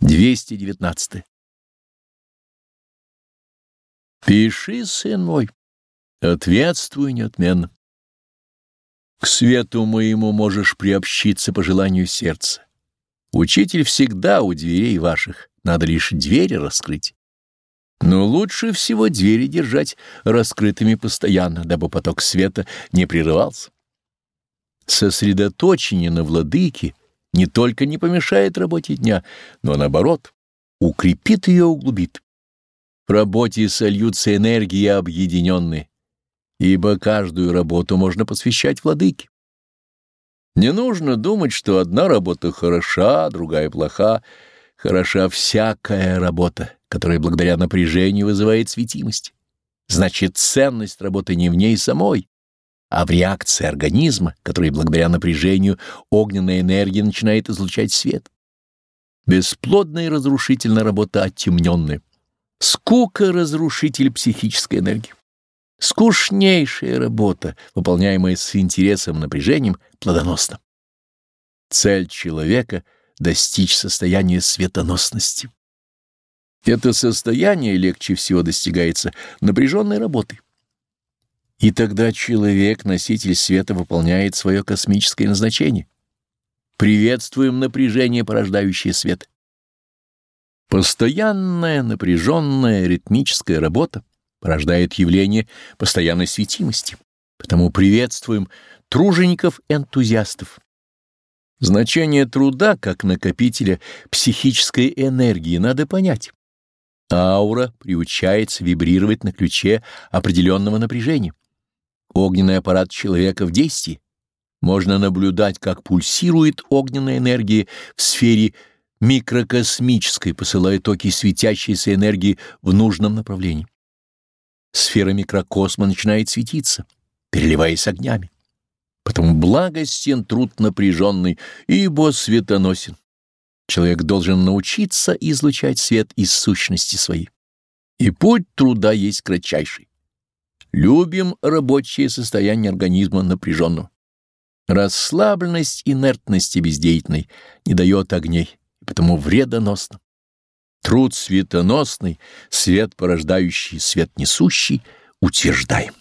219. Пиши, сын мой, ответствуй неотменно. К свету моему можешь приобщиться по желанию сердца. Учитель всегда у дверей ваших, надо лишь двери раскрыть. Но лучше всего двери держать раскрытыми постоянно, дабы поток света не прерывался. Сосредоточение на владыке не только не помешает работе дня, но наоборот, укрепит ее, углубит. В работе сольются энергии объединенные, ибо каждую работу можно посвящать владыке. Не нужно думать, что одна работа хороша, другая плоха. Хороша всякая работа, которая благодаря напряжению вызывает светимость. Значит, ценность работы не в ней самой, а в реакции организма, который благодаря напряжению огненной энергии начинает излучать свет. Бесплодная и разрушительная работа оттемненная. Скука — разрушитель психической энергии. Скучнейшая работа, выполняемая с интересом напряжением, плодоносна. Цель человека — достичь состояния светоносности. Это состояние легче всего достигается напряженной работой. И тогда человек, носитель света, выполняет свое космическое назначение. Приветствуем напряжение, порождающее свет. Постоянная напряженная ритмическая работа порождает явление постоянной светимости. Потому приветствуем тружеников-энтузиастов. Значение труда как накопителя психической энергии надо понять. Аура приучается вибрировать на ключе определенного напряжения. Огненный аппарат человека в действии. Можно наблюдать, как пульсирует огненная энергия в сфере микрокосмической, посылая токи светящейся энергии в нужном направлении. Сфера микрокосма начинает светиться, переливаясь огнями. Потому благостен труд напряженный, ибо светоносен. Человек должен научиться излучать свет из сущности своей. И путь труда есть кратчайший. Любим рабочее состояние организма напряженного. Расслабленность инертности бездеятельной не дает огней, и потому вредоносно. Труд светоносный, свет порождающий, свет несущий, утверждаем.